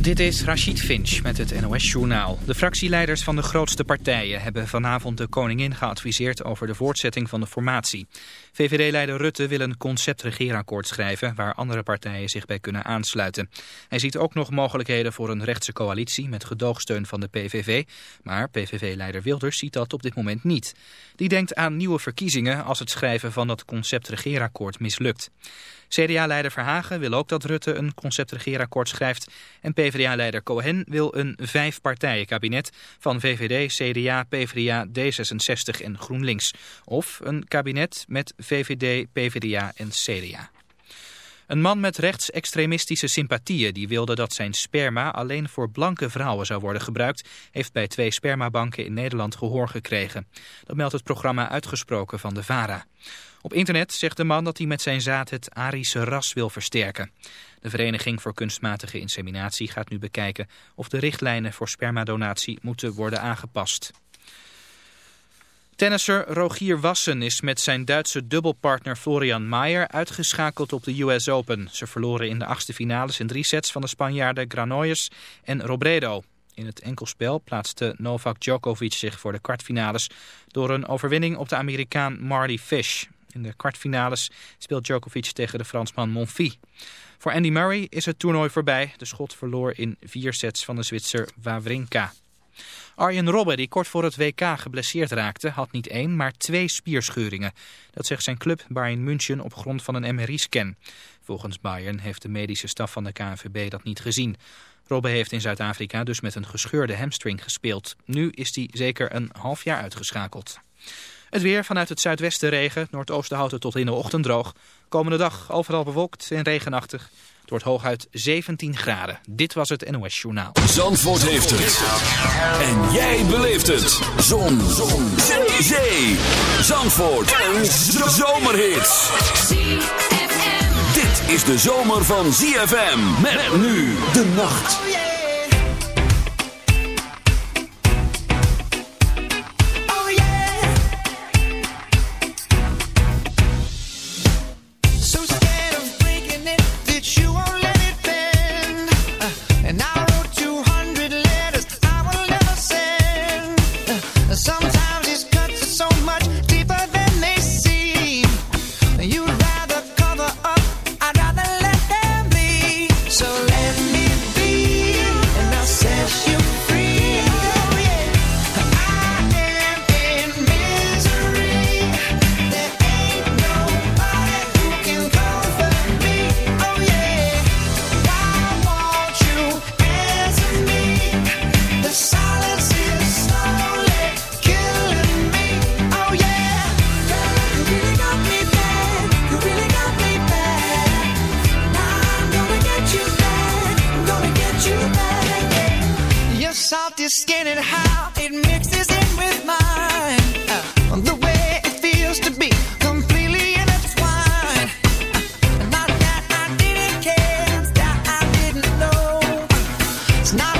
Dit is Rachid Finch met het NOS-journaal. De fractieleiders van de grootste partijen hebben vanavond de koningin geadviseerd over de voortzetting van de formatie. VVD-leider Rutte wil een concept-regeerakkoord schrijven waar andere partijen zich bij kunnen aansluiten. Hij ziet ook nog mogelijkheden voor een rechtse coalitie met gedoogsteun van de PVV, maar PVV-leider Wilders ziet dat op dit moment niet. Die denkt aan nieuwe verkiezingen als het schrijven van dat concept-regeerakkoord mislukt. CDA-leider Verhagen wil ook dat Rutte een concept-regeerakkoord schrijft. En PvdA-leider Cohen wil een vijf-partijen-kabinet van VVD, CDA, PvdA, D66 en GroenLinks. Of een kabinet met VVD, PvdA en CDA. Een man met rechtsextremistische sympathieën die wilde dat zijn sperma alleen voor blanke vrouwen zou worden gebruikt, heeft bij twee spermabanken in Nederland gehoor gekregen. Dat meldt het programma Uitgesproken van de VARA. Op internet zegt de man dat hij met zijn zaad het Arische ras wil versterken. De Vereniging voor Kunstmatige Inseminatie gaat nu bekijken of de richtlijnen voor spermadonatie moeten worden aangepast. Tennisser Rogier Wassen is met zijn Duitse dubbelpartner Florian Mayer uitgeschakeld op de US Open. Ze verloren in de achtste finales in drie sets van de Spanjaarden Granollers en Robredo. In het enkelspel plaatste Novak Djokovic zich voor de kwartfinales door een overwinning op de Amerikaan Marty Fish. In de kwartfinales speelt Djokovic tegen de Fransman Monfils. Voor Andy Murray is het toernooi voorbij. De schot verloor in vier sets van de Zwitser Wawrinka. Arjen Robben, die kort voor het WK geblesseerd raakte, had niet één, maar twee spierscheuringen. Dat zegt zijn club Bayern München op grond van een MRI-scan. Volgens Bayern heeft de medische staf van de KNVB dat niet gezien. Robben heeft in Zuid-Afrika dus met een gescheurde hamstring gespeeld. Nu is hij zeker een half jaar uitgeschakeld. Het weer vanuit het zuidwesten regen, noordoosten houdt het tot in de ochtend droog. Komende dag overal bewolkt en regenachtig. Het wordt hooguit 17 graden. Dit was het NOS Journaal. Zandvoort heeft het. En jij beleeft het. Zon. Zon. Zee. Zee. Zandvoort. Een zomerhit. Dit is de zomer van ZFM. Met nu de nacht. It's not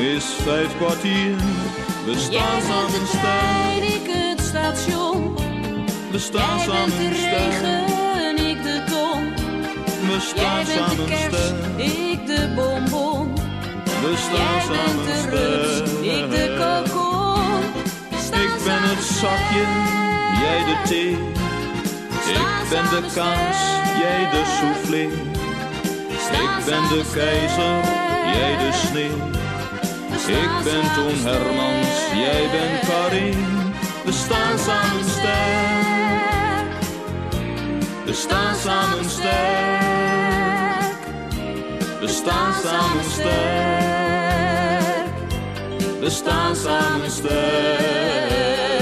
is vijf kwartier. We jij staan bent samen de trein, ik het station. we staan Jij bent samen de sterk. regen, ik de ton. We Jij staan bent de samen kers, sterk, ik de bonbon. we Jij staan bent samen de rups, ik de kokon. Staan Ik ben samen het zakje, jij de thee. Ik ben de kaas, jij de soufflé. Ik ben de keizer, jij de sneeuw. Ik ben Toon Hermans, jij bent Karin. We staan samen sterk. We staan samen sterk. We staan samen sterk. We staan samen sterk.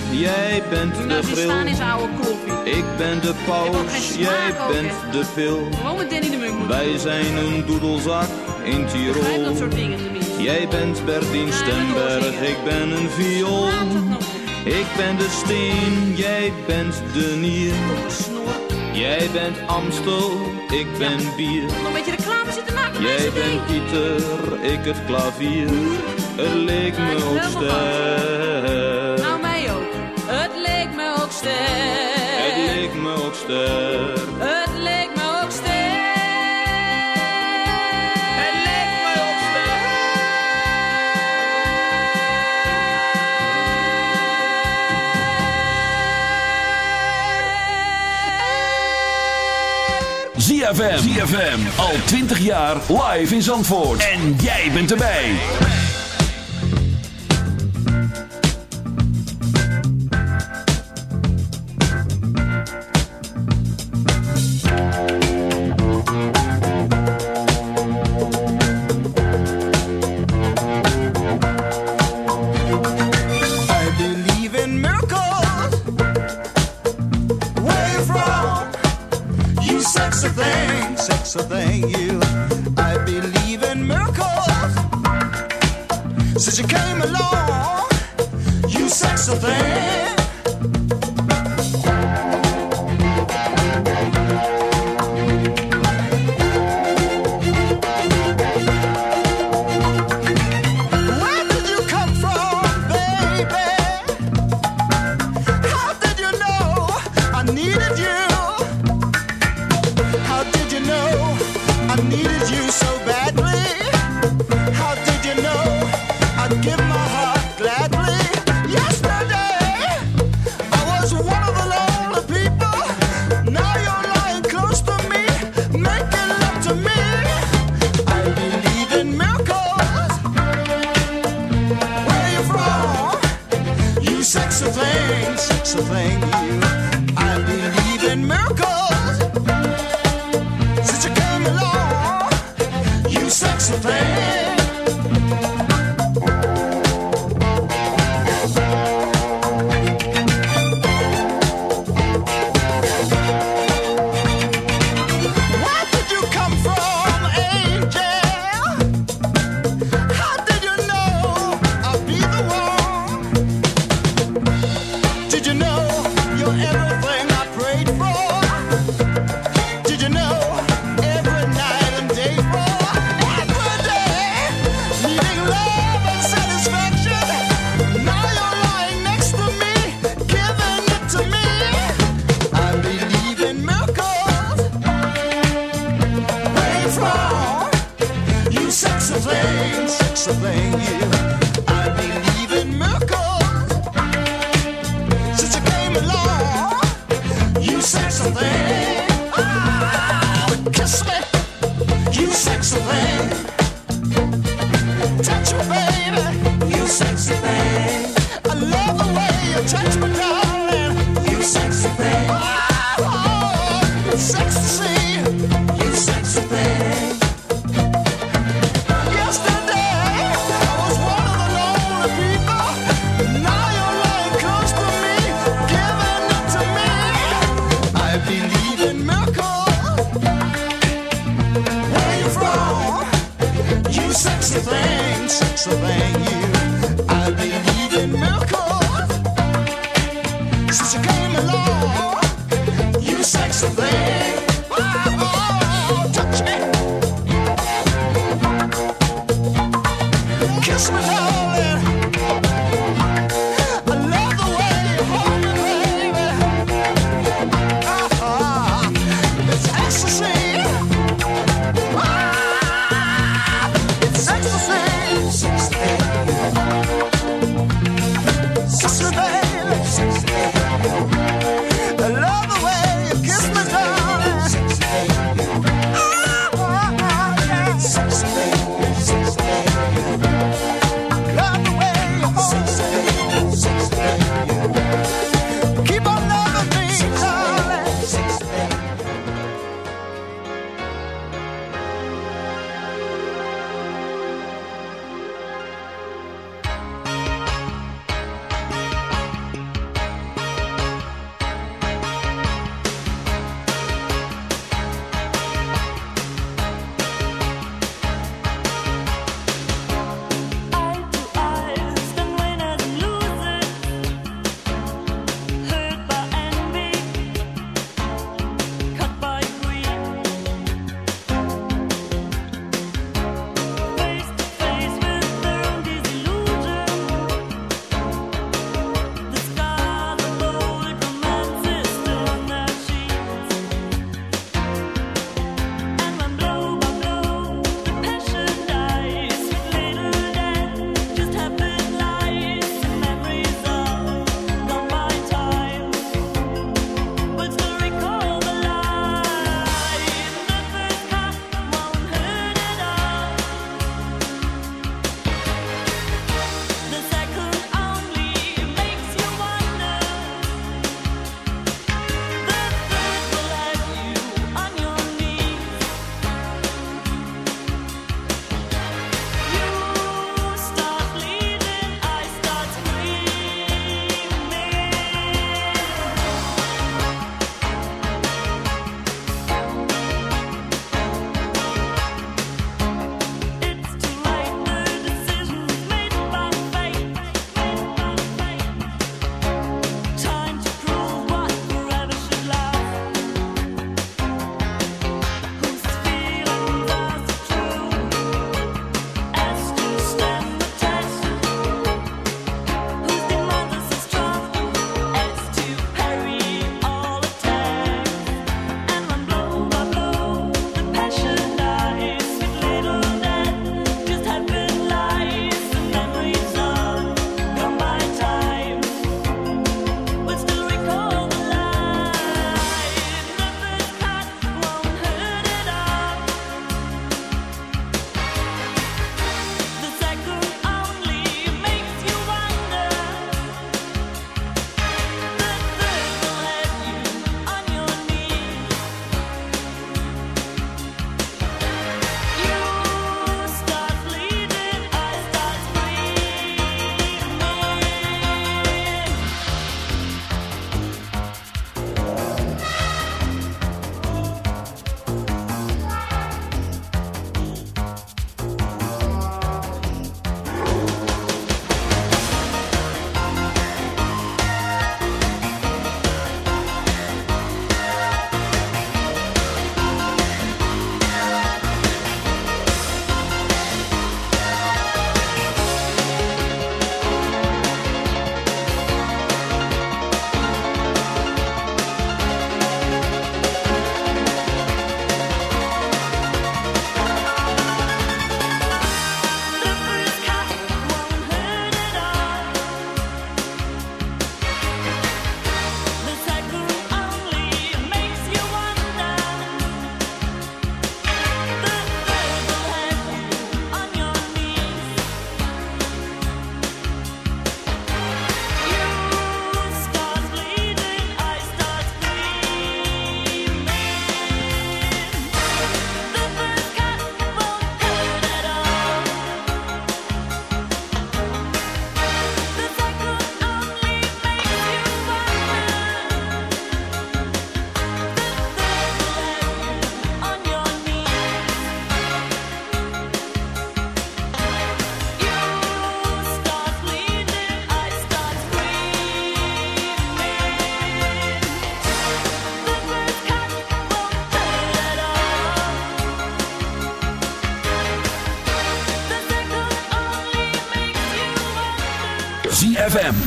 jij bent de die grill. staan is oude kloffie. Ik ben de paus, jij bent de pil. Gewoon met Danny de Munk moeten. Wij zijn een doedelzak in begrijp dat Tirol. soort dingen tenminste. Jij bent Bertien Ja, Stemberg, ik ben een viool. Ik ben de steen, jij bent de nier. op. Jij bent Amstel, ik ben bier. Nog een beetje reclame zitten maken Jij bent Pieter, ik het klavier. Het leek me ik ook ook sterk. Het leek me ook sterk. Het leek me ook ZFM. ZFM. Al 20 jaar live in Zandvoort. En jij bent erbij. things, so thank you. I believe in miracles. страшного